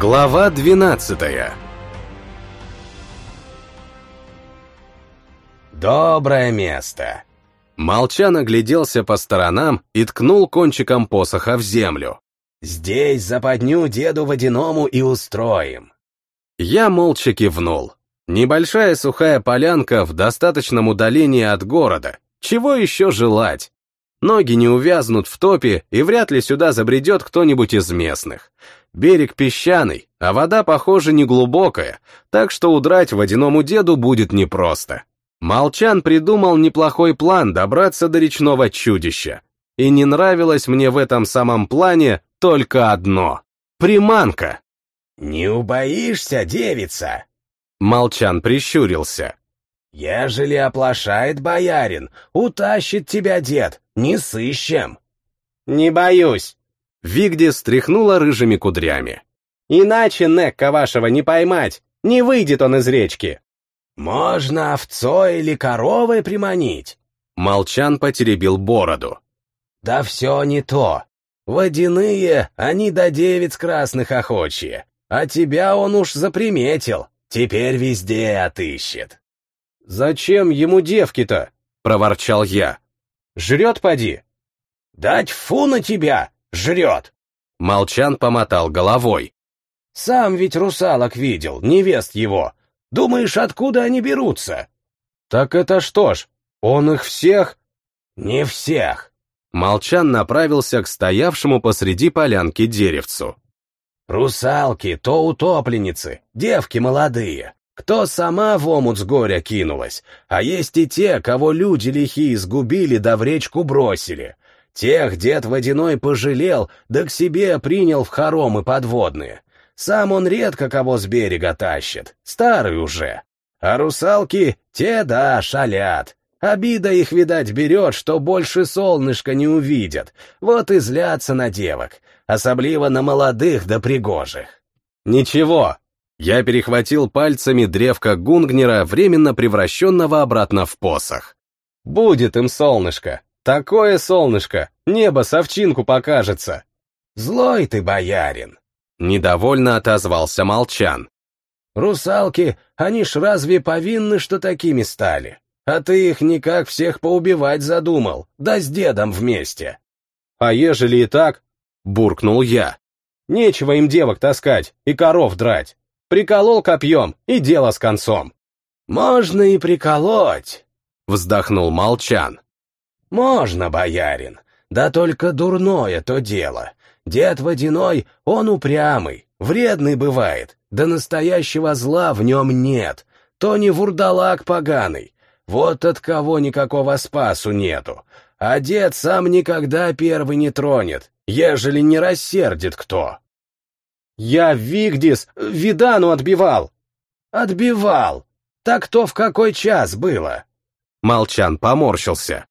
Глава 12 Доброе место. Молчан огляделся по сторонам и ткнул кончиком посоха в землю. Здесь западню деду водяному и устроим. Я молча кивнул. Небольшая сухая полянка в достаточном удалении от города. Чего еще желать? Ноги не увязнут в топе, и вряд ли сюда забредет кто-нибудь из местных. Берег песчаный, а вода, похоже, неглубокая, так что удрать водяному деду будет непросто. Молчан придумал неплохой план добраться до речного чудища. И не нравилось мне в этом самом плане только одно — приманка. «Не убоишься, девица?» Молчан прищурился. «Ежели оплошает боярин, утащит тебя дед, не сыщем». «Не боюсь», — Вигди стряхнула рыжими кудрями. «Иначе Некка вашего не поймать, не выйдет он из речки». «Можно овцой или коровой приманить?» Молчан потеребил бороду. «Да все не то. Водяные, они до девиц красных охочие, а тебя он уж заприметил, теперь везде отыщет». «Зачем ему девки-то?» — проворчал я. «Жрет, поди?» «Дать фу на тебя! Жрет!» Молчан помотал головой. «Сам ведь русалок видел, невест его. Думаешь, откуда они берутся?» «Так это что ж, он их всех?» «Не всех». Молчан направился к стоявшему посреди полянки деревцу. «Русалки, то утопленницы, девки молодые, кто сама в омут с горя кинулась, а есть и те, кого люди лихие сгубили да в речку бросили. Тех дед водяной пожалел, да к себе принял в хоромы подводные. Сам он редко кого с берега тащит, старый уже. А русалки, те да, шалят. Обида их, видать, берет, что больше солнышка не увидят, вот и злятся на девок, особливо на молодых да пригожих. Ничего, я перехватил пальцами древко Гунгнера, временно превращенного обратно в посох. Будет им солнышко, такое солнышко, небо совчинку покажется. Злой ты, боярин. Недовольно отозвался Молчан. Русалки, они ж разве повинны, что такими стали? А ты их никак всех поубивать задумал, да с дедом вместе. А ежели и так, буркнул я. Нечего им девок таскать и коров драть. Приколол копьем, и дело с концом. Можно и приколоть, вздохнул Молчан. Можно, боярин, да только дурное то дело. Дед водяной, он упрямый, вредный бывает, да настоящего зла в нем нет. То не вурдалак поганый, вот от кого никакого спасу нету. А дед сам никогда первый не тронет, ежели не рассердит кто. Я Вигдис Видану отбивал. Отбивал. Так то в какой час было? Молчан поморщился.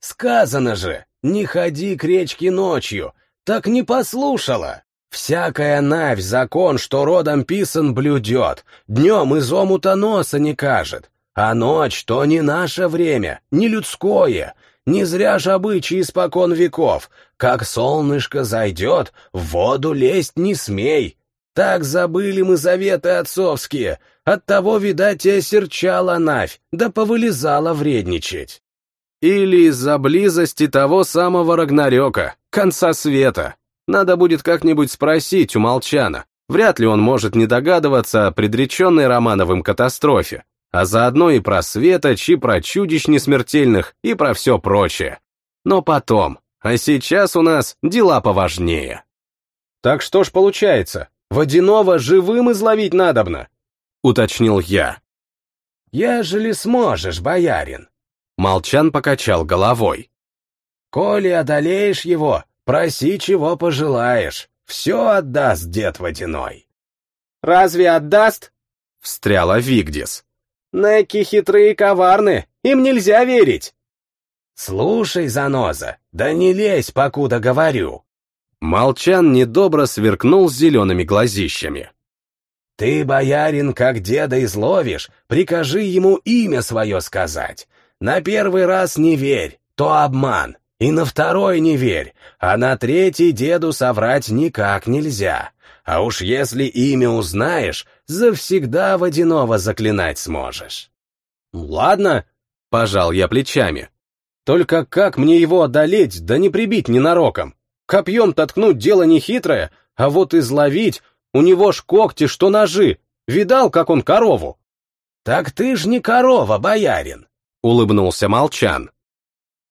Сказано же, не ходи к речке ночью, так не послушала. Всякая навь закон, что родом писан, блюдет, днем из омута носа не кажет, а ночь то не наше время, не людское, не зря ж обычаи испокон веков. Как солнышко зайдет, в воду лезть не смей. Так забыли мы заветы отцовские. Оттого, видать, и осерчала Навь, да повылезала вредничать. Или из-за близости того самого Рагнарёка, конца света. Надо будет как-нибудь спросить у Молчана. Вряд ли он может не догадываться о предреченной Романовым катастрофе а заодно и про светоч, и про чудищ несмертельных, и про все прочее. Но потом, а сейчас у нас дела поважнее. Так что ж получается, водяного живым изловить надобно? Уточнил я. Ежели сможешь, боярин. Молчан покачал головой. Коли одолеешь его, проси, чего пожелаешь. Все отдаст дед водяной. Разве отдаст? Встряла Вигдис. Неки хитрые и коварны, им нельзя верить. Слушай, заноза, да не лезь, покуда говорю. Молчан недобро сверкнул зелеными глазищами. Ты, боярин, как деда изловишь, прикажи ему имя свое сказать. На первый раз не верь, то обман, и на второй не верь, а на третий деду соврать никак нельзя. А уж если имя узнаешь, завсегда водяного заклинать сможешь. Ладно, пожал я плечами. Только как мне его одолеть, да не прибить ненароком? Копьем тоткнуть дело нехитрое, а вот изловить, у него ж когти, что ножи. Видал, как он корову? Так ты ж не корова, боярин, улыбнулся Молчан.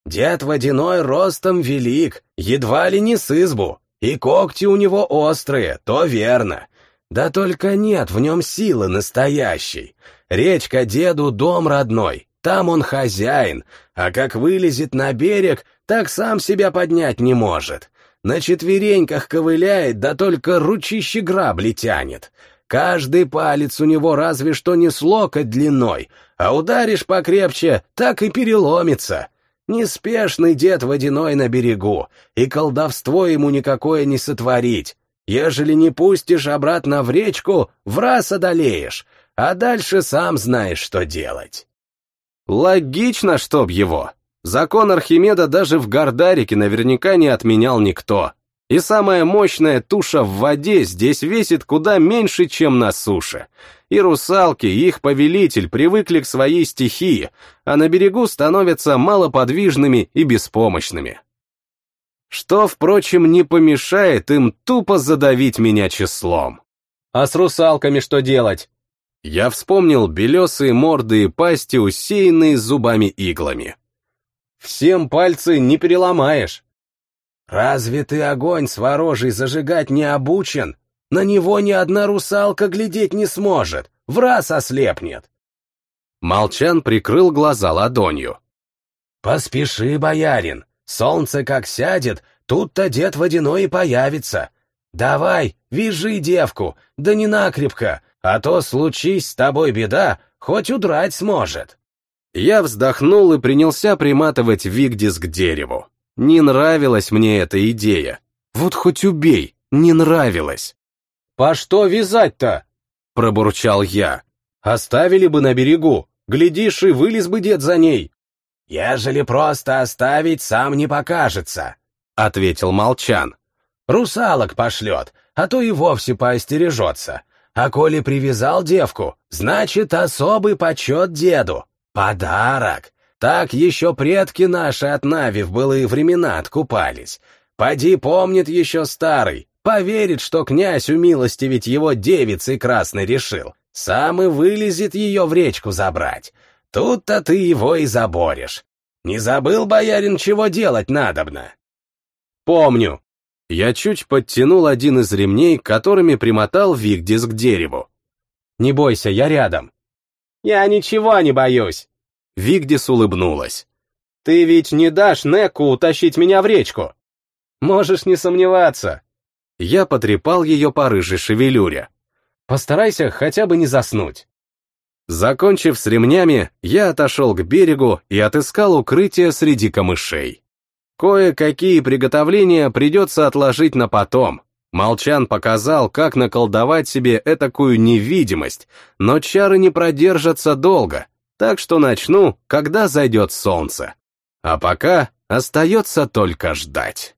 Дед водяной ростом велик, едва ли не с избу, и когти у него острые, то верно. Да только нет в нем силы настоящей. Речка деду дом родной, там он хозяин, а как вылезет на берег, так сам себя поднять не может. На четвереньках ковыляет, да только ручище грабли тянет. Каждый палец у него разве что не с локоть длиной, а ударишь покрепче, так и переломится. Неспешный дед водяной на берегу, и колдовство ему никакое не сотворить. Ежели не пустишь обратно в речку, в раз одолеешь, а дальше сам знаешь, что делать. Логично, чтоб его. Закон Архимеда даже в Гордарике наверняка не отменял никто. И самая мощная туша в воде здесь весит куда меньше, чем на суше. И русалки, и их повелитель привыкли к своей стихии, а на берегу становятся малоподвижными и беспомощными. Что, впрочем, не помешает им тупо задавить меня числом. А с русалками что делать? Я вспомнил белесые морды и пасти, усеянные зубами-иглами. Всем пальцы не переломаешь. Разве ты огонь с ворожей зажигать не обучен? На него ни одна русалка глядеть не сможет, в раз ослепнет. Молчан прикрыл глаза ладонью. Поспеши, боярин, солнце как сядет, тут-то дед водяной и появится. Давай, вяжи девку, да не накрепко, а то случись с тобой беда, хоть удрать сможет. Я вздохнул и принялся приматывать Вигдис к дереву. Не нравилась мне эта идея. Вот хоть убей, не нравилась. «По что вязать-то?» — пробурчал я. «Оставили бы на берегу, глядишь, и вылез бы дед за ней». «Ежели просто оставить, сам не покажется», — ответил Молчан. «Русалок пошлет, а то и вовсе поостережется. А коли привязал девку, значит, особый почет деду. Подарок. Так еще предки наши от Нави в былые времена откупались. Поди помнит еще старый, поверит, что князь умилостивить его девицей красной решил. Сам и вылезет ее в речку забрать. Тут-то ты его и заборешь. Не забыл, боярин, чего делать надобно? Помню. Я чуть подтянул один из ремней, которыми примотал Вигдис к дереву. Не бойся, я рядом. Я ничего не боюсь. Вигдис улыбнулась. «Ты ведь не дашь Неку утащить меня в речку?» «Можешь не сомневаться». Я потрепал ее по рыжей шевелюре. «Постарайся хотя бы не заснуть». Закончив с ремнями, я отошел к берегу и отыскал укрытие среди камышей. Кое-какие приготовления придется отложить на потом. Молчан показал, как наколдовать себе этакую невидимость, но чары не продержатся долго, так что начну, когда зайдет солнце. А пока остается только ждать.